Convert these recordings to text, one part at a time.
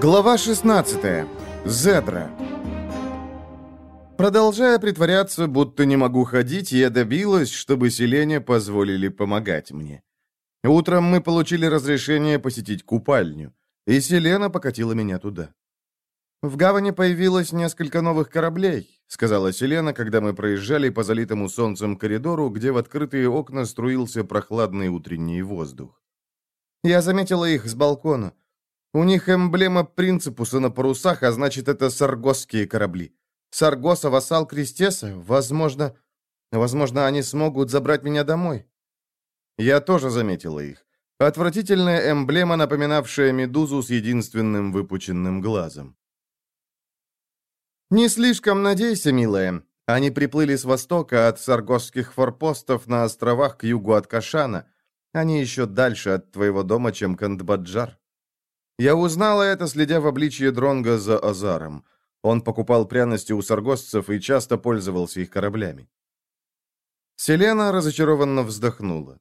Глава 16. Зедра. Продолжая притворяться, будто не могу ходить, я добилась, чтобы селение позволили помогать мне. Утром мы получили разрешение посетить купальню, и Селена покатила меня туда. «В гавани появилось несколько новых кораблей», — сказала Селена, когда мы проезжали по залитому солнцем коридору, где в открытые окна струился прохладный утренний воздух. «Я заметила их с балкона. У них эмблема принципуса на парусах, а значит, это саргосские корабли. Саргоса, вассал Крестеса, возможно... Возможно, они смогут забрать меня домой. Я тоже заметила их. Отвратительная эмблема, напоминавшая медузу с единственным выпученным глазом. «Не слишком надейся, милая. Они приплыли с востока от саргосских форпостов на островах к югу от Кашана. Они еще дальше от твоего дома, чем Кандбаджар. Я узнала это, следя в обличье Дронга за Азаром. Он покупал пряности у саргосцев и часто пользовался их кораблями. Селена разочарованно вздохнула.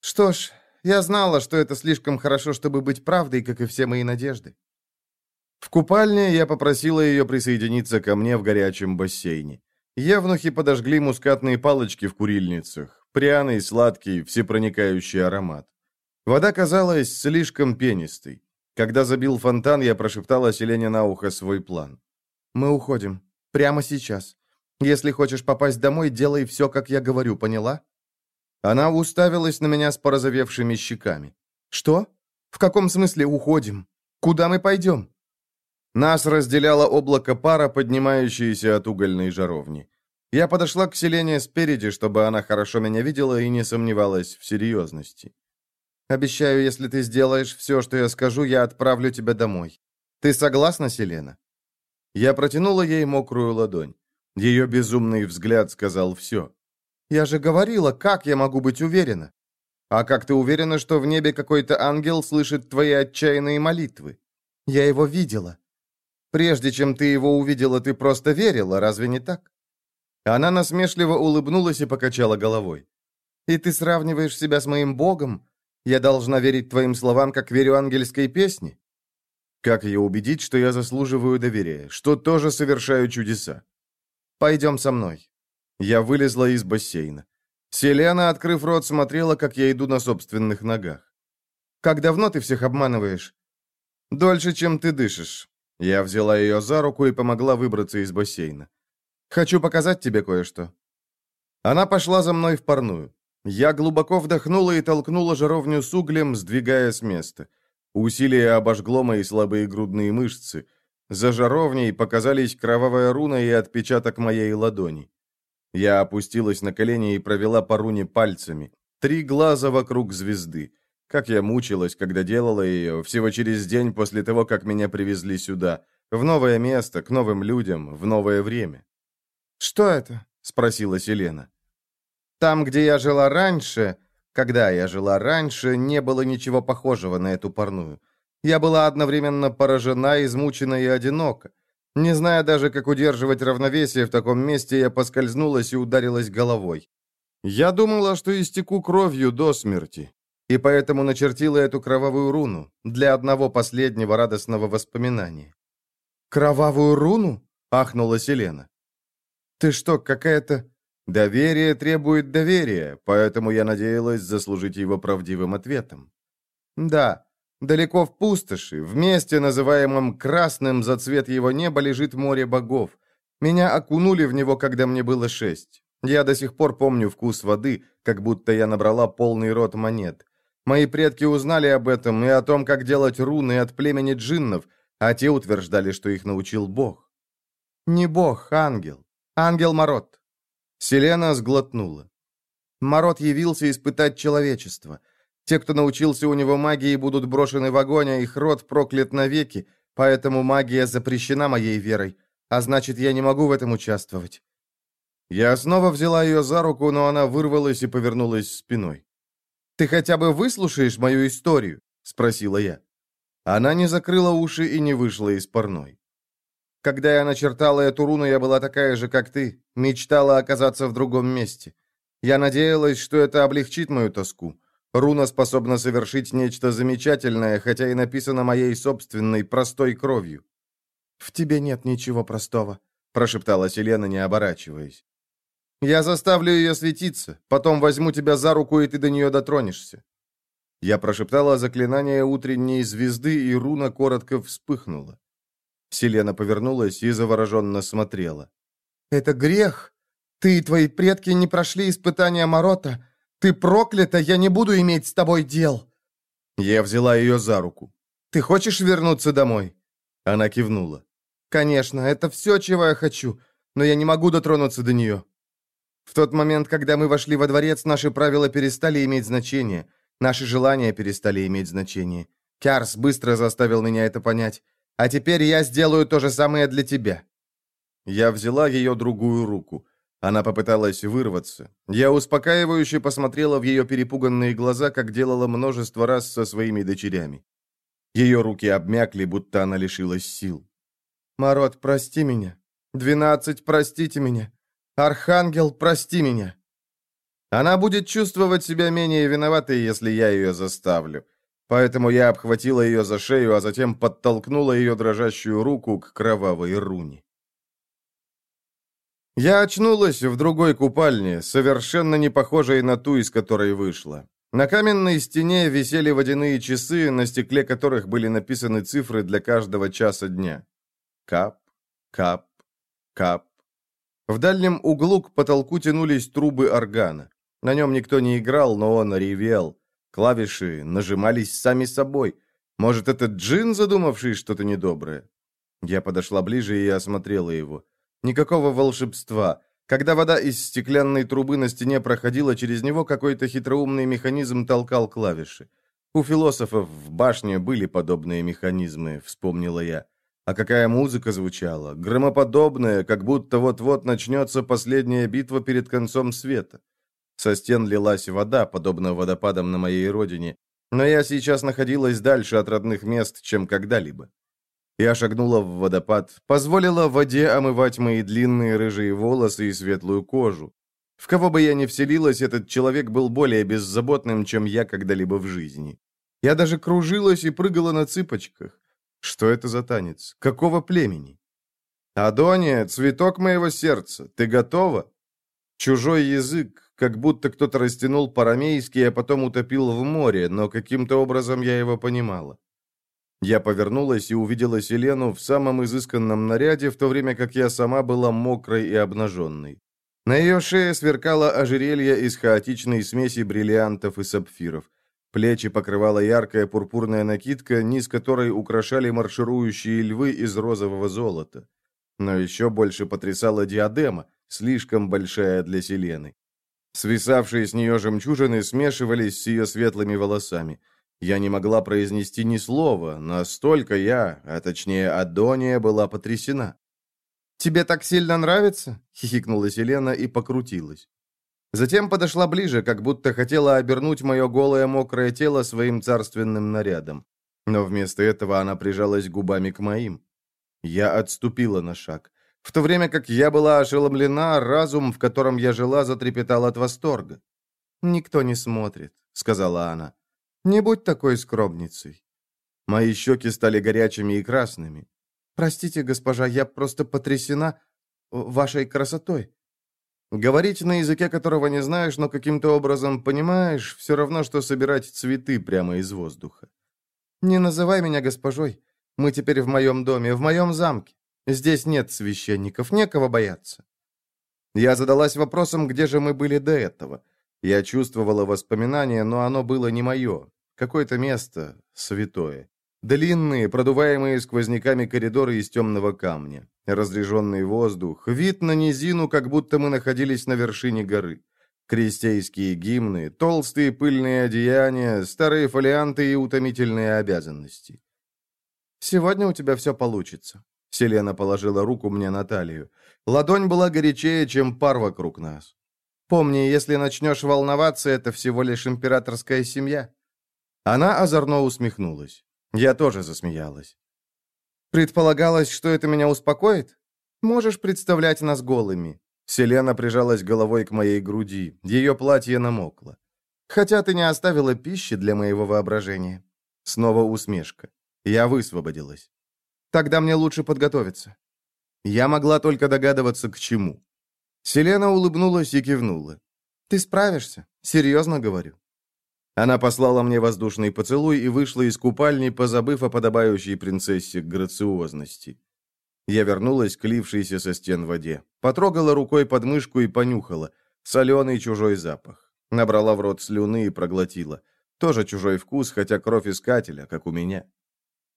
«Что ж, я знала, что это слишком хорошо, чтобы быть правдой, как и все мои надежды». В купальне я попросила ее присоединиться ко мне в горячем бассейне. Евнухи подожгли мускатные палочки в курильницах, пряный, сладкий, всепроникающий аромат. Вода казалась слишком пенистой. Когда забил фонтан, я прошептала Селене на ухо свой план. «Мы уходим. Прямо сейчас. Если хочешь попасть домой, делай все, как я говорю, поняла?» Она уставилась на меня с порозовевшими щеками. «Что? В каком смысле уходим? Куда мы пойдем?» Нас разделяло облако пара, поднимающееся от угольной жаровни. Я подошла к Селене спереди, чтобы она хорошо меня видела и не сомневалась в серьезности. Обещаю, если ты сделаешь все, что я скажу, я отправлю тебя домой. Ты согласна, Селена?» Я протянула ей мокрую ладонь. Ее безумный взгляд сказал все. «Я же говорила, как я могу быть уверена?» «А как ты уверена, что в небе какой-то ангел слышит твои отчаянные молитвы?» «Я его видела». «Прежде чем ты его увидела, ты просто верила, разве не так?» Она насмешливо улыбнулась и покачала головой. «И ты сравниваешь себя с моим богом? Я должна верить твоим словам, как верю ангельской песне? Как ее убедить, что я заслуживаю доверия, что тоже совершаю чудеса? Пойдем со мной. Я вылезла из бассейна. Селена, открыв рот, смотрела, как я иду на собственных ногах. «Как давно ты всех обманываешь?» «Дольше, чем ты дышишь». Я взяла ее за руку и помогла выбраться из бассейна. «Хочу показать тебе кое-что». Она пошла за мной в парную. Я глубоко вдохнула и толкнула жаровню с углем, сдвигая с места. Усилие обожгло мои слабые грудные мышцы. За жаровней показались кровавая руна и отпечаток моей ладони. Я опустилась на колени и провела по руне пальцами. Три глаза вокруг звезды. Как я мучилась, когда делала ее, всего через день после того, как меня привезли сюда. В новое место, к новым людям, в новое время. «Что это?» — спросила Селена. Там, где я жила раньше, когда я жила раньше, не было ничего похожего на эту парную. Я была одновременно поражена, измучена и одинока. Не зная даже, как удерживать равновесие в таком месте, я поскользнулась и ударилась головой. Я думала, что истеку кровью до смерти, и поэтому начертила эту кровавую руну для одного последнего радостного воспоминания. «Кровавую руну?» — ахнула Селена. «Ты что, какая-то Доверие требует доверия, поэтому я надеялась заслужить его правдивым ответом. Да, далеко в пустоши, в месте, называемом Красным за цвет его неба, лежит море богов. Меня окунули в него, когда мне было шесть. Я до сих пор помню вкус воды, как будто я набрала полный рот монет. Мои предки узнали об этом и о том, как делать руны от племени джиннов, а те утверждали, что их научил Бог. Не Бог, ангел. Ангел Марот. Селена сглотнула. Мород явился испытать человечество. Те, кто научился у него магии, будут брошены в огонь, а их род проклят навеки, поэтому магия запрещена моей верой, а значит, я не могу в этом участвовать. Я снова взяла ее за руку, но она вырвалась и повернулась спиной. «Ты хотя бы выслушаешь мою историю?» — спросила я. Она не закрыла уши и не вышла из парной. Когда я начертала эту руну, я была такая же, как ты, мечтала оказаться в другом месте. Я надеялась, что это облегчит мою тоску. Руна способна совершить нечто замечательное, хотя и написана моей собственной простой кровью». «В тебе нет ничего простого», — прошептала Селена, не оборачиваясь. «Я заставлю ее светиться, потом возьму тебя за руку, и ты до нее дотронешься». Я прошептала заклинание утренней звезды, и руна коротко вспыхнула. Селена повернулась и завороженно смотрела. «Это грех. Ты и твои предки не прошли испытания Морота. Ты проклята, я не буду иметь с тобой дел!» Я взяла ее за руку. «Ты хочешь вернуться домой?» Она кивнула. «Конечно, это все, чего я хочу, но я не могу дотронуться до нее». В тот момент, когда мы вошли во дворец, наши правила перестали иметь значение. Наши желания перестали иметь значение. Кярс быстро заставил меня это понять. А теперь я сделаю то же самое для тебя». Я взяла ее другую руку. Она попыталась вырваться. Я успокаивающе посмотрела в ее перепуганные глаза, как делала множество раз со своими дочерями. Ее руки обмякли, будто она лишилась сил. «Марот, прости меня. Двенадцать, простите меня. Архангел, прости меня». Она будет чувствовать себя менее виноватой, если я ее заставлю. Поэтому я обхватила ее за шею, а затем подтолкнула ее дрожащую руку к кровавой руне. Я очнулась в другой купальне, совершенно не похожей на ту, из которой вышла. На каменной стене висели водяные часы, на стекле которых были написаны цифры для каждого часа дня. Кап, кап, кап. В дальнем углу к потолку тянулись трубы органа. На нем никто не играл, но он ревел. Клавиши нажимались сами собой. Может, это джин, задумавший что-то недоброе? Я подошла ближе и осмотрела его. Никакого волшебства. Когда вода из стеклянной трубы на стене проходила через него, какой-то хитроумный механизм толкал клавиши. У философов в башне были подобные механизмы, вспомнила я. А какая музыка звучала, громоподобная, как будто вот-вот начнется последняя битва перед концом света. Со стен лилась вода, подобно водопадам на моей родине, но я сейчас находилась дальше от родных мест, чем когда-либо. Я шагнула в водопад, позволила воде омывать мои длинные рыжие волосы и светлую кожу. В кого бы я ни вселилась, этот человек был более беззаботным, чем я когда-либо в жизни. Я даже кружилась и прыгала на цыпочках. Что это за танец? Какого племени? «Адония, цветок моего сердца, ты готова?» Чужой язык, как будто кто-то растянул парамейский, а потом утопил в море, но каким-то образом я его понимала. Я повернулась и увидела Селену в самом изысканном наряде, в то время как я сама была мокрой и обнаженной. На ее шее сверкало ожерелье из хаотичной смеси бриллиантов и сапфиров. Плечи покрывала яркая пурпурная накидка, низ которой украшали марширующие львы из розового золота. Но еще больше потрясала диадема, слишком большая для Селены. Свисавшие с нее жемчужины смешивались с ее светлыми волосами. Я не могла произнести ни слова, настолько я, а точнее Адония, была потрясена. «Тебе так сильно нравится?» — хихикнула Селена и покрутилась. Затем подошла ближе, как будто хотела обернуть мое голое мокрое тело своим царственным нарядом. Но вместо этого она прижалась губами к моим. Я отступила на шаг. В то время как я была ошеломлена, разум, в котором я жила, затрепетал от восторга. «Никто не смотрит», — сказала она. «Не будь такой скромницей». Мои щеки стали горячими и красными. «Простите, госпожа, я просто потрясена вашей красотой». Говорить на языке, которого не знаешь, но каким-то образом понимаешь, все равно, что собирать цветы прямо из воздуха. «Не называй меня госпожой. Мы теперь в моем доме, в моем замке. Здесь нет священников, некого бояться. Я задалась вопросом, где же мы были до этого. Я чувствовала воспоминание, но оно было не мое. Какое-то место святое. Длинные, продуваемые сквозняками коридоры из темного камня. Разреженный воздух. Вид на низину, как будто мы находились на вершине горы. Крестейские гимны, толстые пыльные одеяния, старые фолианты и утомительные обязанности. «Сегодня у тебя все получится», Селена положила руку мне на талию. Ладонь была горячее, чем пар вокруг нас. «Помни, если начнешь волноваться, это всего лишь императорская семья». Она озорно усмехнулась. Я тоже засмеялась. «Предполагалось, что это меня успокоит? Можешь представлять нас голыми». Селена прижалась головой к моей груди. Ее платье намокло. Хотя ты не оставила пищи для моего воображения. Снова усмешка. Я высвободилась. Тогда мне лучше подготовиться. Я могла только догадываться, к чему. Селена улыбнулась и кивнула. «Ты справишься? Серьезно говорю». Она послала мне воздушный поцелуй и вышла из купальни, позабыв о подобающей принцессе грациозности. Я вернулась к лившейся со стен воде. Потрогала рукой подмышку и понюхала. Соленый чужой запах. Набрала в рот слюны и проглотила. Тоже чужой вкус, хотя кровь искателя, как у меня.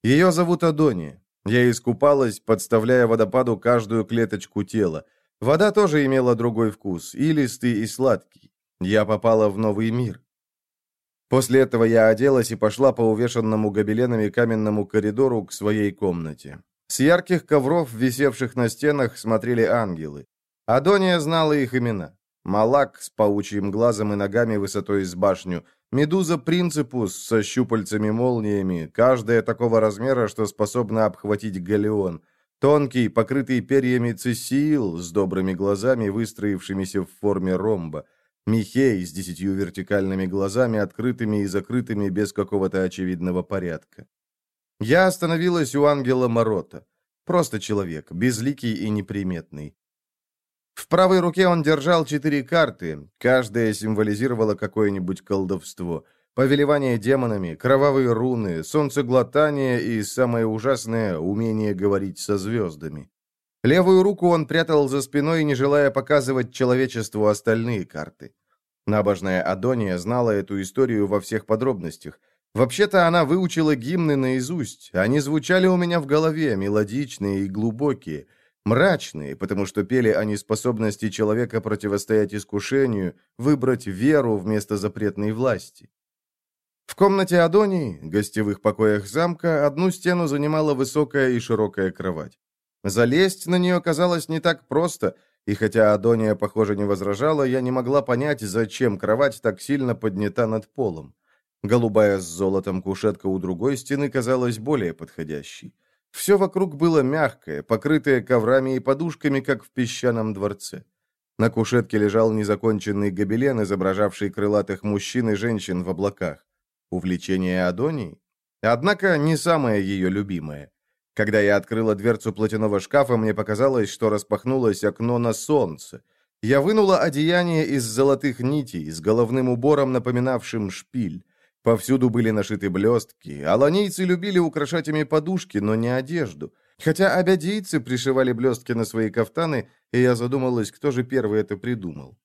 Ее зовут Адония. Я искупалась, подставляя водопаду каждую клеточку тела. Вода тоже имела другой вкус, илистый и сладкий. Я попала в новый мир. После этого я оделась и пошла по увешанному гобеленами каменному коридору к своей комнате. С ярких ковров, висевших на стенах, смотрели ангелы. Адония знала их имена. Малак с паучьим глазом и ногами высотой с башню, медуза принципус со щупальцами-молниями, каждая такого размера, что способна обхватить галеон, Тонкий, покрытый перьями цесиил с добрыми глазами, выстроившимися в форме ромба. Михей с десятью вертикальными глазами, открытыми и закрытыми без какого-то очевидного порядка. Я остановилась у ангела Морота. Просто человек, безликий и неприметный. В правой руке он держал четыре карты, каждая символизировала какое-нибудь колдовство — повелевание демонами, кровавые руны, солнцеглотание и, самое ужасное, умение говорить со звездами. Левую руку он прятал за спиной, не желая показывать человечеству остальные карты. Набожная Адония знала эту историю во всех подробностях. Вообще-то она выучила гимны наизусть. Они звучали у меня в голове, мелодичные и глубокие, мрачные, потому что пели о неспособности человека противостоять искушению, выбрать веру вместо запретной власти. В комнате Адонии, гостевых покоях замка, одну стену занимала высокая и широкая кровать. Залезть на нее казалось не так просто, и хотя Адония, похоже, не возражала, я не могла понять, зачем кровать так сильно поднята над полом. Голубая с золотом кушетка у другой стены казалась более подходящей. Все вокруг было мягкое, покрытое коврами и подушками, как в песчаном дворце. На кушетке лежал незаконченный гобелен, изображавший крылатых мужчин и женщин в облаках. Увлечение Адонии? Однако не самое ее любимое. Когда я открыла дверцу платяного шкафа, мне показалось, что распахнулось окно на солнце. Я вынула одеяние из золотых нитей, с головным убором, напоминавшим шпиль. Повсюду были нашиты блестки. Аланийцы любили украшать ими подушки, но не одежду. Хотя абядийцы пришивали блестки на свои кафтаны, и я задумалась, кто же первый это придумал.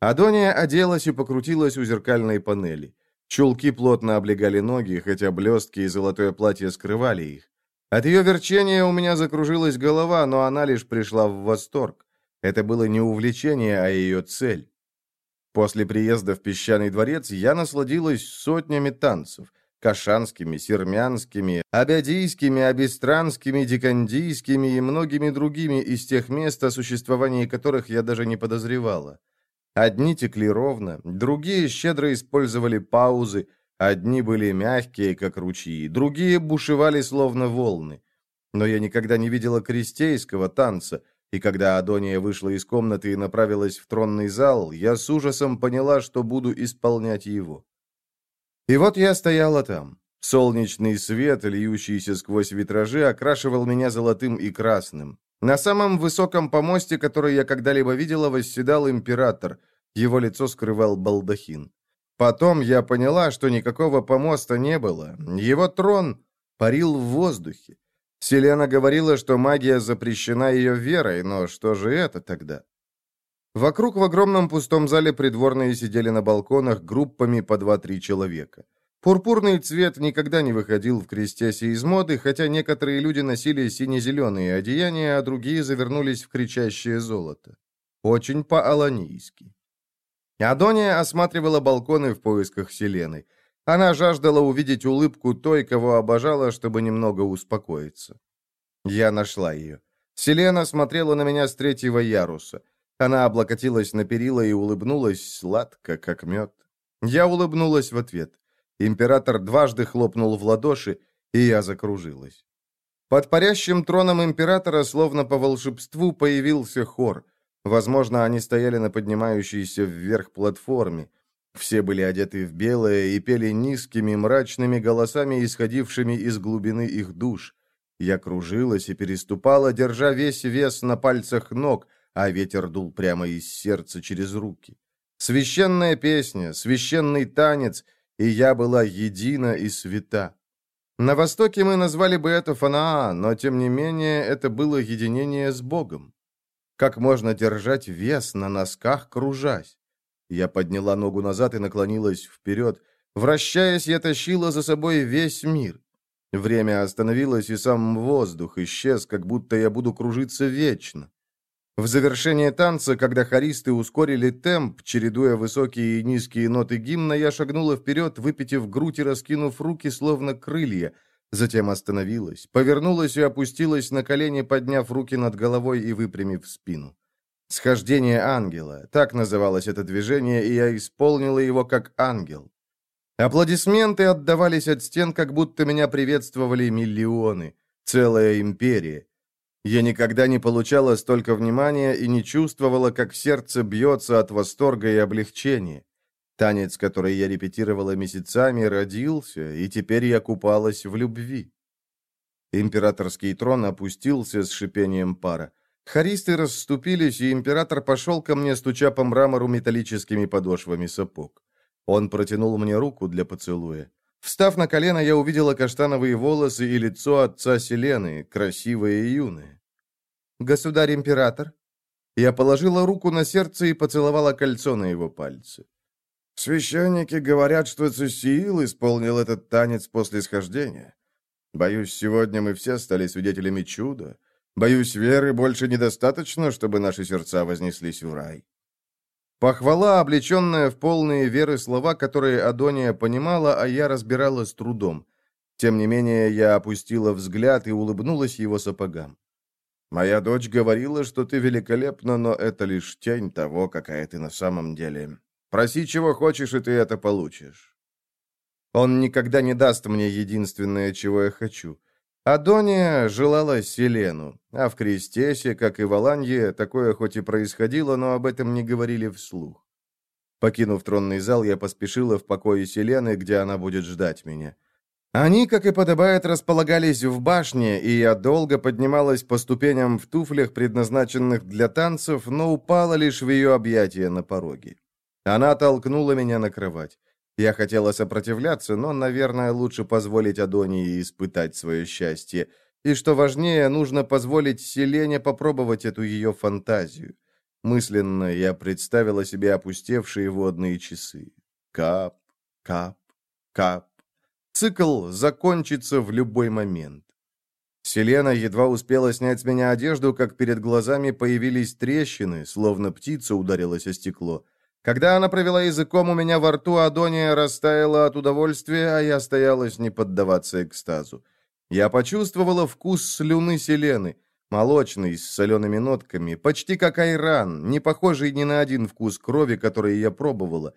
Адония оделась и покрутилась у зеркальной панели. Чулки плотно облегали ноги, хотя блестки и золотое платье скрывали их. От ее верчения у меня закружилась голова, но она лишь пришла в восторг. Это было не увлечение, а ее цель. После приезда в песчаный дворец я насладилась сотнями танцев. Кашанскими, сермянскими, абядийскими, абистранскими, дикандийскими и многими другими из тех мест, о существовании которых я даже не подозревала. Одни текли ровно, другие щедро использовали паузы, одни были мягкие, как ручьи, другие бушевали, словно волны. Но я никогда не видела крестейского танца, и когда Адония вышла из комнаты и направилась в тронный зал, я с ужасом поняла, что буду исполнять его. И вот я стояла там. Солнечный свет, льющийся сквозь витражи, окрашивал меня золотым и красным. На самом высоком помосте, который я когда-либо видела, восседал император. Его лицо скрывал балдахин. Потом я поняла, что никакого помоста не было. Его трон парил в воздухе. Селена говорила, что магия запрещена ее верой, но что же это тогда? Вокруг в огромном пустом зале придворные сидели на балконах группами по два-три человека. Пурпурный цвет никогда не выходил в крестесе из моды, хотя некоторые люди носили сине-зеленые одеяния, а другие завернулись в кричащее золото. Очень по-аланийски. Адония осматривала балконы в поисках Селены. Она жаждала увидеть улыбку той, кого обожала, чтобы немного успокоиться. Я нашла ее. Селена смотрела на меня с третьего яруса. Она облокотилась на перила и улыбнулась сладко, как мед. Я улыбнулась в ответ. Император дважды хлопнул в ладоши, и я закружилась. Под парящим троном императора, словно по волшебству, появился хор. Возможно, они стояли на поднимающейся вверх платформе. Все были одеты в белое и пели низкими, мрачными голосами, исходившими из глубины их душ. Я кружилась и переступала, держа весь вес на пальцах ног, а ветер дул прямо из сердца через руки. Священная песня, священный танец, и я была едина и свята. На Востоке мы назвали бы это фанаа, но тем не менее это было единение с Богом. Как можно держать вес на носках, кружась? Я подняла ногу назад и наклонилась вперед. Вращаясь, я тащила за собой весь мир. Время остановилось, и сам воздух исчез, как будто я буду кружиться вечно. В завершение танца, когда хористы ускорили темп, чередуя высокие и низкие ноты гимна, я шагнула вперед, выпитив грудь и раскинув руки, словно крылья. Затем остановилась, повернулась и опустилась на колени, подняв руки над головой и выпрямив спину. Схождение ангела. Так называлось это движение, и я исполнила его как ангел. Аплодисменты отдавались от стен, как будто меня приветствовали миллионы. Целая империя. Я никогда не получала столько внимания и не чувствовала, как сердце бьется от восторга и облегчения. Танец, который я репетировала месяцами, родился, и теперь я купалась в любви. Императорский трон опустился с шипением пара. Харисты расступились, и император пошел ко мне, стуча по мрамору металлическими подошвами сапог. Он протянул мне руку для поцелуя. Встав на колено, я увидела каштановые волосы и лицо отца Селены, красивое и юное. «Государь-император?» Я положила руку на сердце и поцеловала кольцо на его пальце. «Священники говорят, что Цесиил исполнил этот танец после схождения. Боюсь, сегодня мы все стали свидетелями чуда. Боюсь, веры больше недостаточно, чтобы наши сердца вознеслись в рай. Похвала, облеченная в полные веры слова, которые Адония понимала, а я разбирала с трудом. Тем не менее, я опустила взгляд и улыбнулась его сапогам. «Моя дочь говорила, что ты великолепна, но это лишь тень того, какая ты на самом деле. Проси, чего хочешь, и ты это получишь». Он никогда не даст мне единственное, чего я хочу — Адония желала Селену, а в Крестесе, как и в Аланье, такое хоть и происходило, но об этом не говорили вслух. Покинув тронный зал, я поспешила в покое Селены, где она будет ждать меня. Они, как и подобает, располагались в башне, и я долго поднималась по ступеням в туфлях, предназначенных для танцев, но упала лишь в ее объятия на пороге. Она толкнула меня на кровать. Я хотела сопротивляться, но, наверное, лучше позволить Адонии испытать свое счастье. И, что важнее, нужно позволить Селене попробовать эту ее фантазию. Мысленно я представила себе опустевшие водные часы. Кап, кап, кап. Цикл закончится в любой момент. Селена едва успела снять с меня одежду, как перед глазами появились трещины, словно птица ударилась о стекло. Когда она провела языком у меня во рту, Адония растаяла от удовольствия, а я стоялась не поддаваться экстазу. Я почувствовала вкус слюны Селены, молочный, с солеными нотками, почти как айран, не похожий ни на один вкус крови, который я пробовала.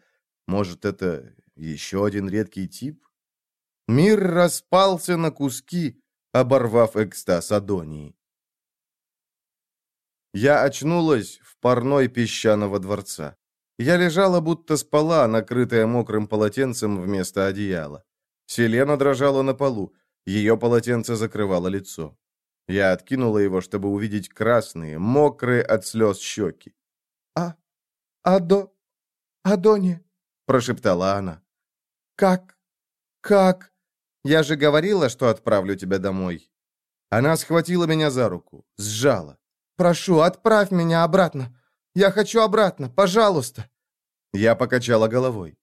Может, это еще один редкий тип? Мир распался на куски, оборвав экстаз Адонии. Я очнулась в парной песчаного дворца. Я лежала, будто спала, накрытая мокрым полотенцем вместо одеяла. Селена дрожала на полу. Ее полотенце закрывало лицо. Я откинула его, чтобы увидеть красные, мокрые от слез щеки. «А... Адо... Адони...» — прошептала она. «Как... как...» «Я же говорила, что отправлю тебя домой». Она схватила меня за руку, сжала. «Прошу, отправь меня обратно. Я хочу обратно, пожалуйста!» Я покачала головой.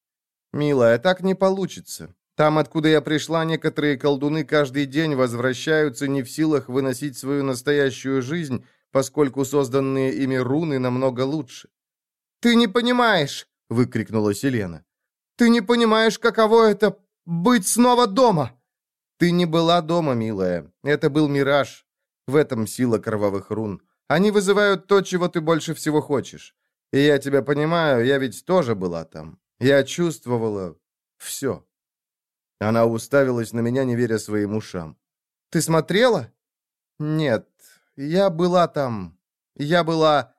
«Милая, так не получится. Там, откуда я пришла, некоторые колдуны каждый день возвращаются не в силах выносить свою настоящую жизнь, поскольку созданные ими руны намного лучше». «Ты не понимаешь!» — выкрикнула Селена. «Ты не понимаешь, каково это — быть снова дома!» «Ты не была дома, милая. Это был мираж. В этом сила кровавых рун. Они вызывают то, чего ты больше всего хочешь. И я тебя понимаю, я ведь тоже была там. Я чувствовала все. Она уставилась на меня, не веря своим ушам. «Ты смотрела?» «Нет, я была там. Я была...»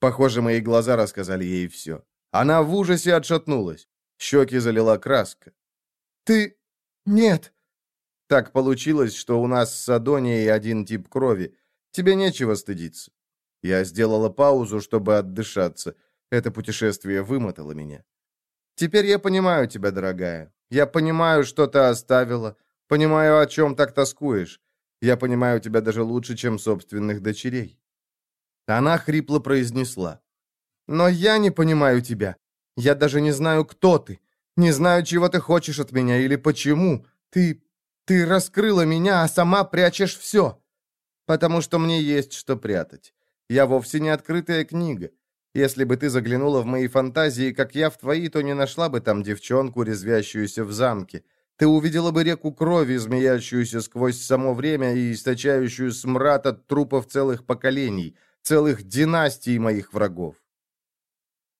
Похоже, мои глаза рассказали ей все. Она в ужасе отшатнулась. Щеки залила краска. «Ты... нет!» «Так получилось, что у нас с Адонией один тип крови. Тебе нечего стыдиться». Я сделала паузу, чтобы отдышаться. Это путешествие вымотало меня. «Теперь я понимаю тебя, дорогая. Я понимаю, что ты оставила. Понимаю, о чем так тоскуешь. Я понимаю тебя даже лучше, чем собственных дочерей». Она хрипло произнесла. «Но я не понимаю тебя. Я даже не знаю, кто ты. Не знаю, чего ты хочешь от меня или почему. Ты... ты раскрыла меня, а сама прячешь все. Потому что мне есть что прятать. Я вовсе не открытая книга. Если бы ты заглянула в мои фантазии, как я в твои, то не нашла бы там девчонку, резвящуюся в замке. Ты увидела бы реку крови, змеящуюся сквозь само время и источающую смрад от трупов целых поколений, целых династий моих врагов.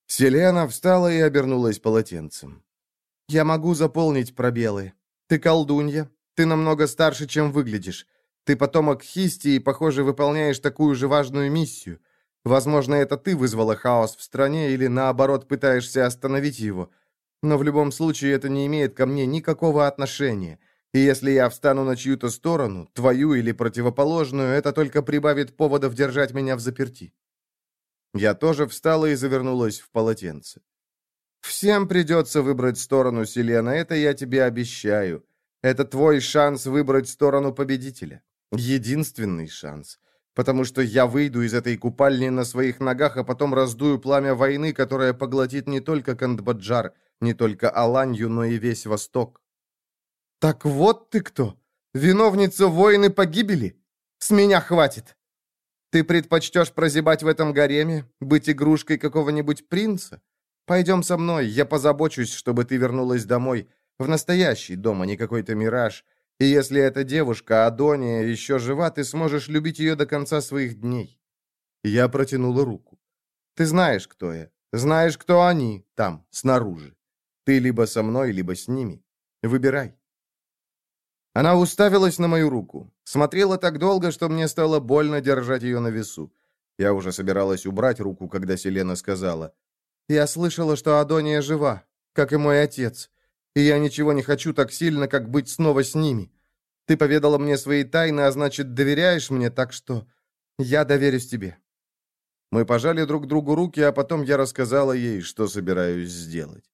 Селена встала и обернулась полотенцем. «Я могу заполнить пробелы. Ты колдунья. Ты намного старше, чем выглядишь. Ты потомок Хисти и, похоже, выполняешь такую же важную миссию. Возможно, это ты вызвала хаос в стране или, наоборот, пытаешься остановить его. Но в любом случае это не имеет ко мне никакого отношения. И если я встану на чью-то сторону, твою или противоположную, это только прибавит поводов держать меня в заперти. Я тоже встала и завернулась в полотенце. «Всем придется выбрать сторону, Селена, это я тебе обещаю. Это твой шанс выбрать сторону победителя. Единственный шанс. Потому что я выйду из этой купальни на своих ногах, а потом раздую пламя войны, которое поглотит не только Кандбаджар, не только Аланью, но и весь Восток. Так вот ты кто! Виновница войны погибели? С меня хватит! Ты предпочтешь прозябать в этом гареме, быть игрушкой какого-нибудь принца? Пойдем со мной, я позабочусь, чтобы ты вернулась домой, в настоящий дом, а не какой-то мираж. И если эта девушка, Адония, еще жива, ты сможешь любить ее до конца своих дней. Я протянула руку. Ты знаешь, кто я. Знаешь, кто они там, снаружи. Ты либо со мной, либо с ними. Выбирай. Она уставилась на мою руку. Смотрела так долго, что мне стало больно держать ее на весу. Я уже собиралась убрать руку, когда Селена сказала. «Я слышала, что Адония жива, как и мой отец. И я ничего не хочу так сильно, как быть снова с ними. Ты поведала мне свои тайны, а значит, доверяешь мне, так что я доверюсь тебе». Мы пожали друг другу руки, а потом я рассказала ей, что собираюсь сделать.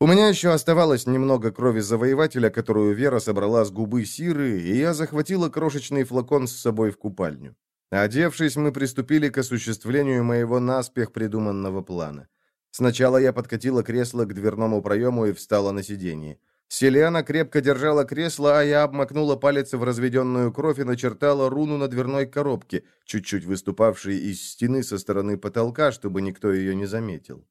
У меня еще оставалось немного крови завоевателя, которую Вера собрала с губы Сиры, и я захватила крошечный флакон с собой в купальню. Одевшись, мы приступили к осуществлению моего наспех придуманного плана. Сначала я подкатила кресло к дверному проему и встала на сиденье. Селена крепко держала кресло, а я обмакнула палец в разведенную кровь и начертала руну на дверной коробке, чуть-чуть выступавшей из стены со стороны потолка, чтобы никто ее не заметил.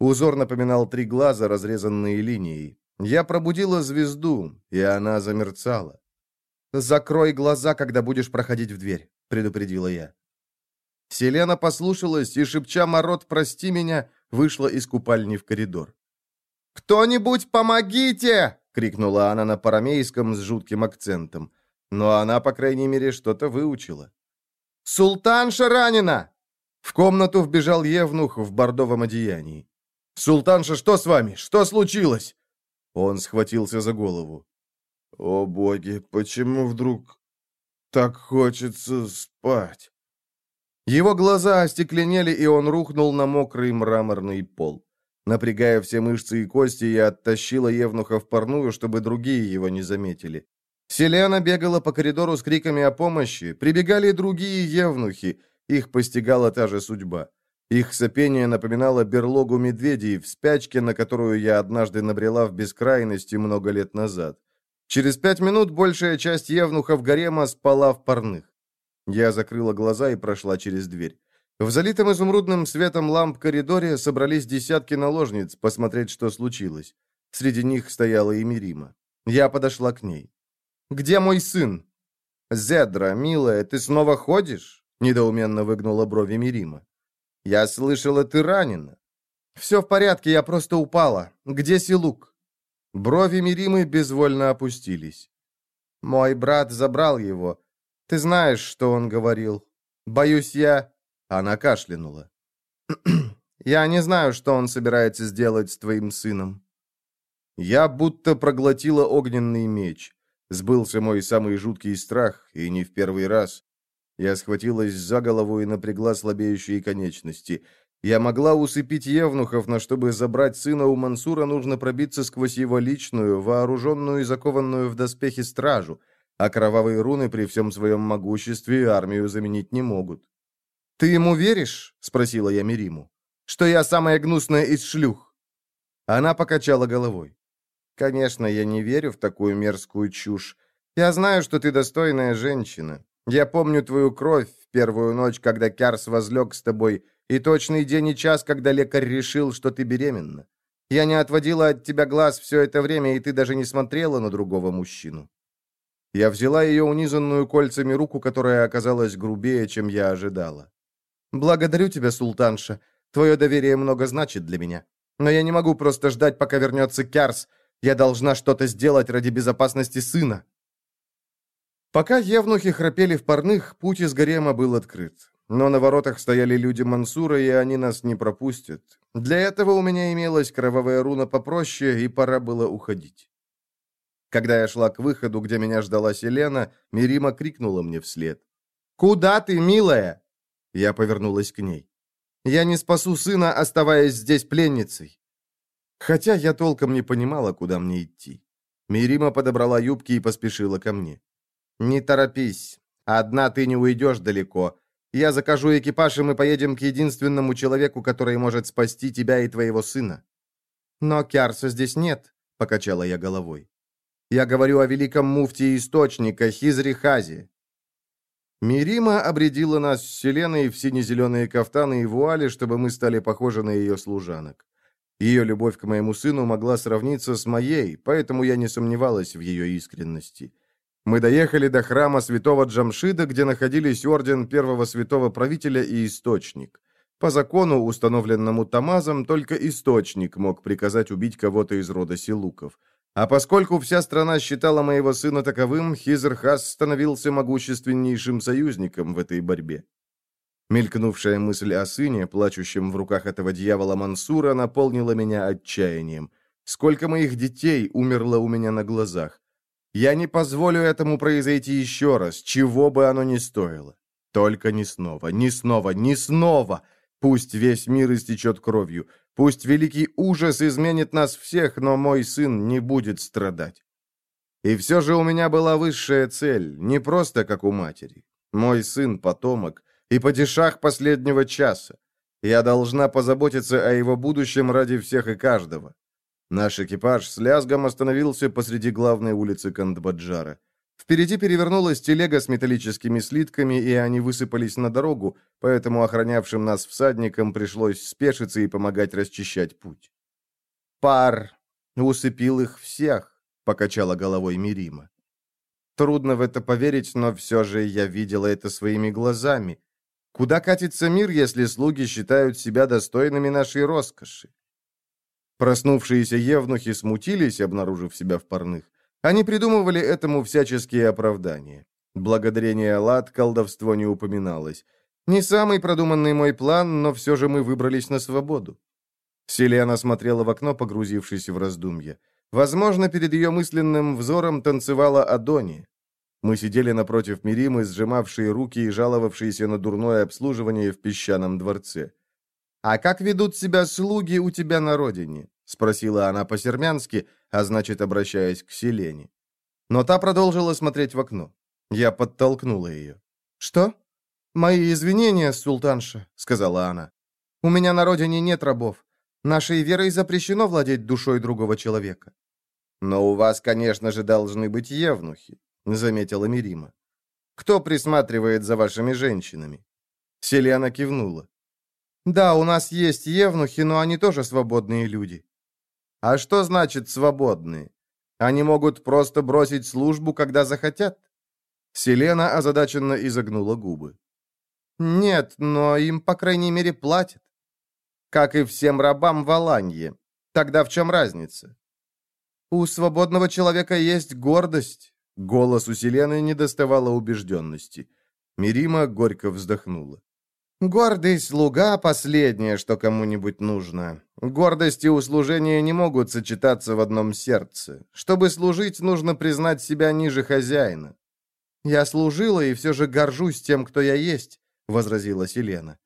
Узор напоминал три глаза, разрезанные линией. Я пробудила звезду, и она замерцала. «Закрой глаза, когда будешь проходить в дверь», — предупредила я. Селена послушалась и, шепча «Мород, прости меня», вышла из купальни в коридор. «Кто-нибудь помогите!» — крикнула она на парамейском с жутким акцентом. Но она, по крайней мере, что-то выучила. «Султанша ранена!» В комнату вбежал Евнух в бордовом одеянии. «Султанша, что с вами? Что случилось?» Он схватился за голову. «О, боги, почему вдруг так хочется спать?» Его глаза остекленели, и он рухнул на мокрый мраморный пол. Напрягая все мышцы и кости, я оттащила Евнуха в парную, чтобы другие его не заметили. Селена бегала по коридору с криками о помощи, прибегали другие Евнухи, их постигала та же судьба. Их сопение напоминало берлогу медведей в спячке, на которую я однажды набрела в бескрайности много лет назад. Через пять минут большая часть евнухов гарема спала в парных. Я закрыла глаза и прошла через дверь. В залитом изумрудным светом ламп коридоре собрались десятки наложниц посмотреть, что случилось. Среди них стояла и Мирима. Я подошла к ней. «Где мой сын?» «Зедра, милая, ты снова ходишь?» Недоуменно выгнула брови Мирима. «Я слышала, ты ранена». «Все в порядке, я просто упала. Где Силук?» Брови Миримы безвольно опустились. «Мой брат забрал его. Ты знаешь, что он говорил. Боюсь, я...» Она кашлянула. Я не знаю, что он собирается сделать с твоим сыном». Я будто проглотила огненный меч. Сбылся мой самый жуткий страх, и не в первый раз. Я схватилась за голову и напрягла слабеющие конечности. Я могла усыпить Евнухов, но чтобы забрать сына у Мансура, нужно пробиться сквозь его личную, вооруженную и закованную в доспехи стражу, а кровавые руны при всем своем могуществе армию заменить не могут. «Ты ему веришь?» — спросила я Мириму. «Что я самая гнусная из шлюх?» Она покачала головой. Конечно, я не верю в такую мерзкую чушь. Я знаю, что ты достойная женщина. Я помню твою кровь в первую ночь, когда Кярс возлег с тобой, и точный день и час, когда лекарь решил, что ты беременна. Я не отводила от тебя глаз все это время, и ты даже не смотрела на другого мужчину. Я взяла ее унизанную кольцами руку, которая оказалась грубее, чем я ожидала. «Благодарю тебя, султанша. Твое доверие много значит для меня. Но я не могу просто ждать, пока вернется Кярс, я должна что-то сделать ради безопасности сына». Пока евнухи храпели в парных, путь из гарема был открыт. Но на воротах стояли люди Мансура, и они нас не пропустят. Для этого у меня имелась кровавая руна попроще, и пора было уходить. Когда я шла к выходу, где меня ждала Селена, Мирима крикнула мне вслед. «Куда ты, милая?» Я повернулась к ней. «Я не спасу сына, оставаясь здесь пленницей. Хотя я толком не понимала, куда мне идти. Мирима подобрала юбки и поспешила ко мне. «Не торопись. Одна ты не уйдешь далеко. Я закажу экипаж, и мы поедем к единственному человеку, который может спасти тебя и твоего сына». «Но Кярса здесь нет», — покачала я головой. «Я говорю о великом муфте Источника, Хизрихазе». Мирима обредила нас с Селеной в сине-зеленые кафтаны и вуали, чтобы мы стали похожи на ее служанок. Ее любовь к моему сыну могла сравниться с моей, поэтому я не сомневалась в ее искренности. Мы доехали до храма святого Джамшида, где находились орден первого святого правителя и источник. По закону, установленному Тамазом, только источник мог приказать убить кого-то из рода Силуков. А поскольку вся страна считала моего сына таковым, Хизерхас становился могущественнейшим союзником в этой борьбе. Мелькнувшая мысль о сыне, плачущем в руках этого дьявола Мансура, наполнила меня отчаянием. Сколько моих детей умерло у меня на глазах. Я не позволю этому произойти еще раз, чего бы оно ни стоило. Только не снова, не снова, не снова. Пусть весь мир истечет кровью. Пусть великий ужас изменит нас всех, но мой сын не будет страдать. И все же у меня была высшая цель, не просто как у матери. Мой сын — потомок, и падишах последнего часа. Я должна позаботиться о его будущем ради всех и каждого. Наш экипаж с лязгом остановился посреди главной улицы Кандбаджара. Впереди перевернулась телега с металлическими слитками, и они высыпались на дорогу, поэтому охранявшим нас всадникам пришлось спешиться и помогать расчищать путь. «Пар усыпил их всех», — покачала головой Мирима. «Трудно в это поверить, но все же я видела это своими глазами. Куда катится мир, если слуги считают себя достойными нашей роскоши? Проснувшиеся евнухи смутились, обнаружив себя в парных. Они придумывали этому всяческие оправдания. Благодарение Аллат колдовство не упоминалось. Не самый продуманный мой план, но все же мы выбрались на свободу. Селена смотрела в окно, погрузившись в раздумья. Возможно, перед ее мысленным взором танцевала Адони. Мы сидели напротив Миримы, сжимавшие руки и жаловавшиеся на дурное обслуживание в песчаном дворце. «А как ведут себя слуги у тебя на родине?» — спросила она по-сермянски, а значит, обращаясь к Селене. Но та продолжила смотреть в окно. Я подтолкнула ее. «Что?» «Мои извинения, султанша», — сказала она. «У меня на родине нет рабов. Нашей верой запрещено владеть душой другого человека». «Но у вас, конечно же, должны быть евнухи», — заметила Мирима. «Кто присматривает за вашими женщинами?» Селена кивнула. «Да, у нас есть евнухи, но они тоже свободные люди». «А что значит «свободные»? Они могут просто бросить службу, когда захотят?» Селена озадаченно изогнула губы. «Нет, но им, по крайней мере, платят. Как и всем рабам в Аланье. Тогда в чем разница?» «У свободного человека есть гордость, Голос у Селены не доставало убежденности. Мирима горько вздохнула. Гордый слуга — последнее, что кому-нибудь нужно. Гордость и услужение не могут сочетаться в одном сердце. Чтобы служить, нужно признать себя ниже хозяина. «Я служила и все же горжусь тем, кто я есть», — возразила Селена.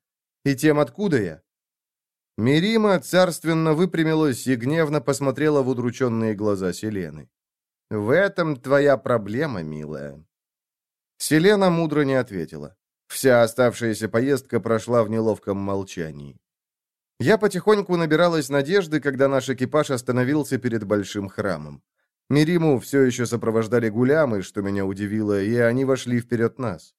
«И тем, откуда я». Мирима царственно выпрямилась и гневно посмотрела в удрученные глаза Селены. «В этом твоя проблема, милая». Селена мудро не ответила. Вся оставшаяся поездка прошла в неловком молчании. Я потихоньку набиралась надежды, когда наш экипаж остановился перед большим храмом. Мириму все еще сопровождали гулямы, что меня удивило, и они вошли вперед нас.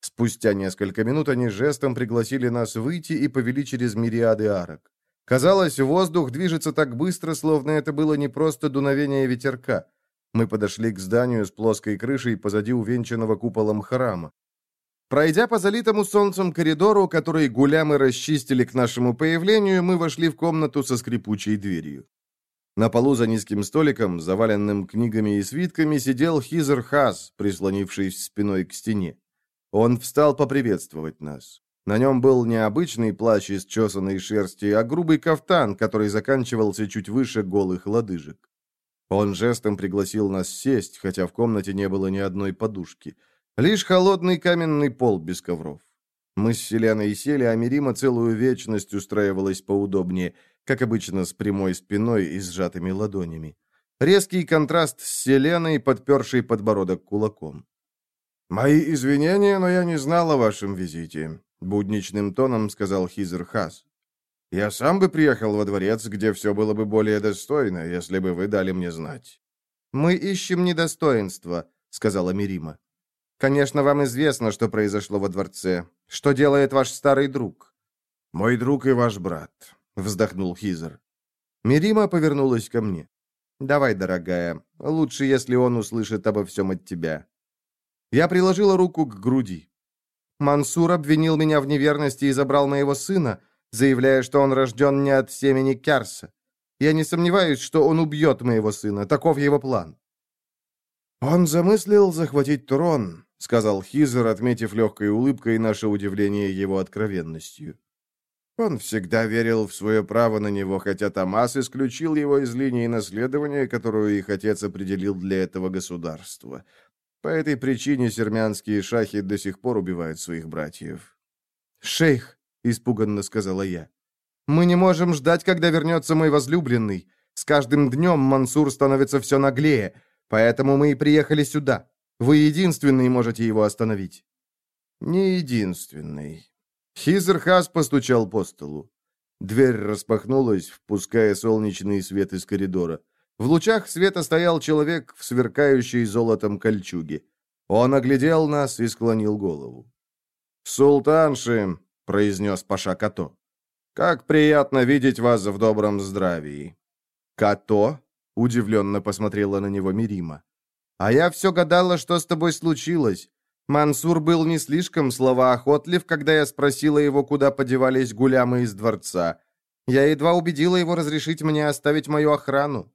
Спустя несколько минут они жестом пригласили нас выйти и повели через мириады арок. Казалось, воздух движется так быстро, словно это было не просто дуновение ветерка. Мы подошли к зданию с плоской крышей позади увенчанного куполом храма. Пройдя по залитому солнцем коридору, который гулямы расчистили к нашему появлению, мы вошли в комнату со скрипучей дверью. На полу за низким столиком, заваленным книгами и свитками, сидел Хизер Хас, прислонившись спиной к стене. Он встал поприветствовать нас. На нем был не обычный плащ из чесанной шерсти, а грубый кафтан, который заканчивался чуть выше голых лодыжек. Он жестом пригласил нас сесть, хотя в комнате не было ни одной подушки – Лишь холодный каменный пол без ковров. Мы с Селяной сели, а Мирима целую вечность устраивалась поудобнее, как обычно, с прямой спиной и сжатыми ладонями. Резкий контраст с Селеной, подпершей подбородок кулаком. «Мои извинения, но я не знал о вашем визите», — будничным тоном сказал Хизер Хас. «Я сам бы приехал во дворец, где все было бы более достойно, если бы вы дали мне знать». «Мы ищем недостоинства», — сказала Мирима. Конечно, вам известно, что произошло во дворце. Что делает ваш старый друг?» «Мой друг и ваш брат», — вздохнул Хизер. Мирима повернулась ко мне. «Давай, дорогая, лучше, если он услышит обо всем от тебя». Я приложила руку к груди. Мансур обвинил меня в неверности и забрал моего сына, заявляя, что он рожден не от семени Кярса. Я не сомневаюсь, что он убьет моего сына. Таков его план. Он замыслил захватить трон, — сказал Хизер, отметив легкой улыбкой наше удивление его откровенностью. Он всегда верил в свое право на него, хотя Томас исключил его из линии наследования, которую их отец определил для этого государства. По этой причине сермянские шахи до сих пор убивают своих братьев. «Шейх», — испуганно сказала я, — «мы не можем ждать, когда вернется мой возлюбленный. С каждым днем Мансур становится все наглее, поэтому мы и приехали сюда. Вы единственный можете его остановить». «Не единственный». Хизерхас постучал по столу. Дверь распахнулась, впуская солнечный свет из коридора. В лучах света стоял человек в сверкающей золотом кольчуге. Он оглядел нас и склонил голову. «Султанши», — произнес Паша Като, — «как приятно видеть вас в добром здравии». «Като?» — удивленно посмотрела на него Мирима. А я все гадала, что с тобой случилось. Мансур был не слишком словоохотлив, когда я спросила его, куда подевались гулямы из дворца. Я едва убедила его разрешить мне оставить мою охрану.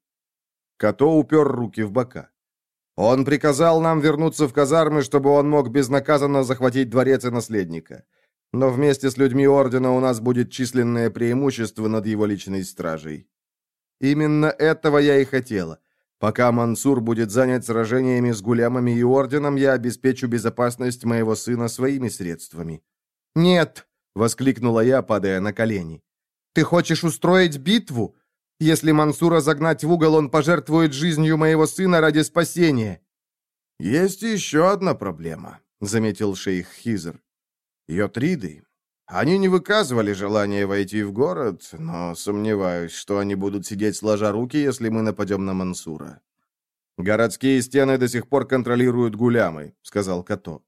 Като упер руки в бока. Он приказал нам вернуться в казармы, чтобы он мог безнаказанно захватить дворец и наследника. Но вместе с людьми Ордена у нас будет численное преимущество над его личной стражей. Именно этого я и хотела. Пока Мансур будет занят сражениями с гулямами и орденом, я обеспечу безопасность моего сына своими средствами». «Нет!» — воскликнула я, падая на колени. «Ты хочешь устроить битву? Если Мансура загнать в угол, он пожертвует жизнью моего сына ради спасения». «Есть еще одна проблема», — заметил шейх Хизер. «Йотриды. Они не выказывали желания войти в город, но сомневаюсь, что они будут сидеть сложа руки, если мы нападем на Мансура. «Городские стены до сих пор контролируют гулямы», — сказал Като.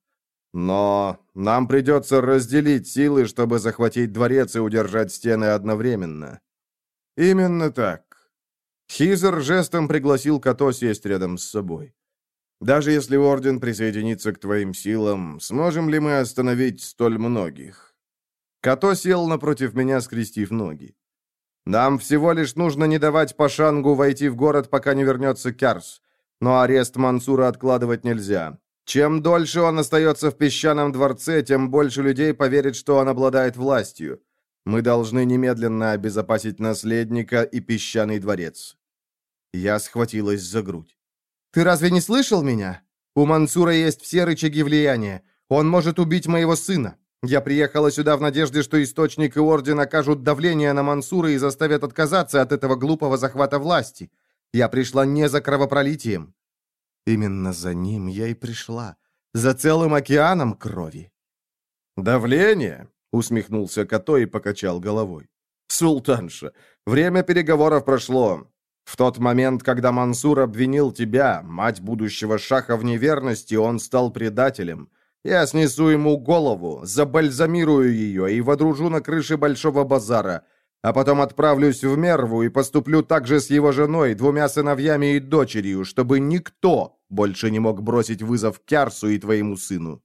«Но нам придется разделить силы, чтобы захватить дворец и удержать стены одновременно». «Именно так». Хизер жестом пригласил Като сесть рядом с собой. «Даже если Орден присоединится к твоим силам, сможем ли мы остановить столь многих?» Като сел напротив меня, скрестив ноги. «Нам всего лишь нужно не давать Пашангу войти в город, пока не вернется Кярс. Но арест Мансура откладывать нельзя. Чем дольше он остается в песчаном дворце, тем больше людей поверит, что он обладает властью. Мы должны немедленно обезопасить наследника и песчаный дворец». Я схватилась за грудь. «Ты разве не слышал меня? У Мансура есть все рычаги влияния. Он может убить моего сына. Я приехала сюда в надежде, что Источник и Орден окажут давление на Мансура и заставят отказаться от этого глупого захвата власти. Я пришла не за кровопролитием. Именно за ним я и пришла. За целым океаном крови. «Давление?» — усмехнулся Като и покачал головой. «Султанша, время переговоров прошло. В тот момент, когда Мансур обвинил тебя, мать будущего шаха в неверности, он стал предателем. Я снесу ему голову, забальзамирую ее и водружу на крыше Большого базара, а потом отправлюсь в Мерву и поступлю так же с его женой, двумя сыновьями и дочерью, чтобы никто больше не мог бросить вызов Кярсу и твоему сыну».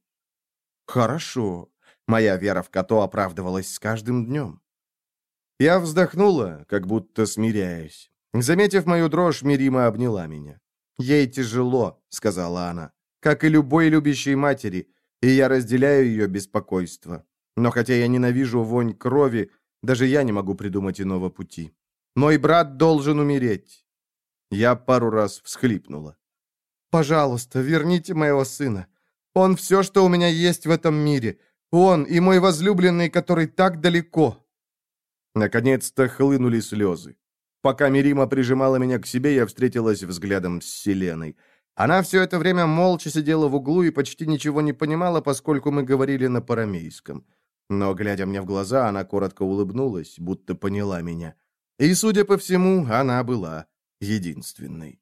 «Хорошо». Моя вера в Като оправдывалась с каждым днем. Я вздохнула, как будто смиряясь. Заметив мою дрожь, Мирима обняла меня. «Ей тяжело», — сказала она, — «как и любой любящей матери, и я разделяю ее беспокойство. Но хотя я ненавижу вонь крови, даже я не могу придумать иного пути. Мой брат должен умереть». Я пару раз всхлипнула. Пожалуйста, верните моего сына. Он все, что у меня есть в этом мире. Он и мой возлюбленный, который так далеко». Наконец-то хлынули слезы. Пока Мирима прижимала меня к себе, я встретилась взглядом с Селеной. Она все это время молча сидела в углу и почти ничего не понимала, поскольку мы говорили на парамейском. Но, глядя мне в глаза, она коротко улыбнулась, будто поняла меня. И, судя по всему, она была единственной.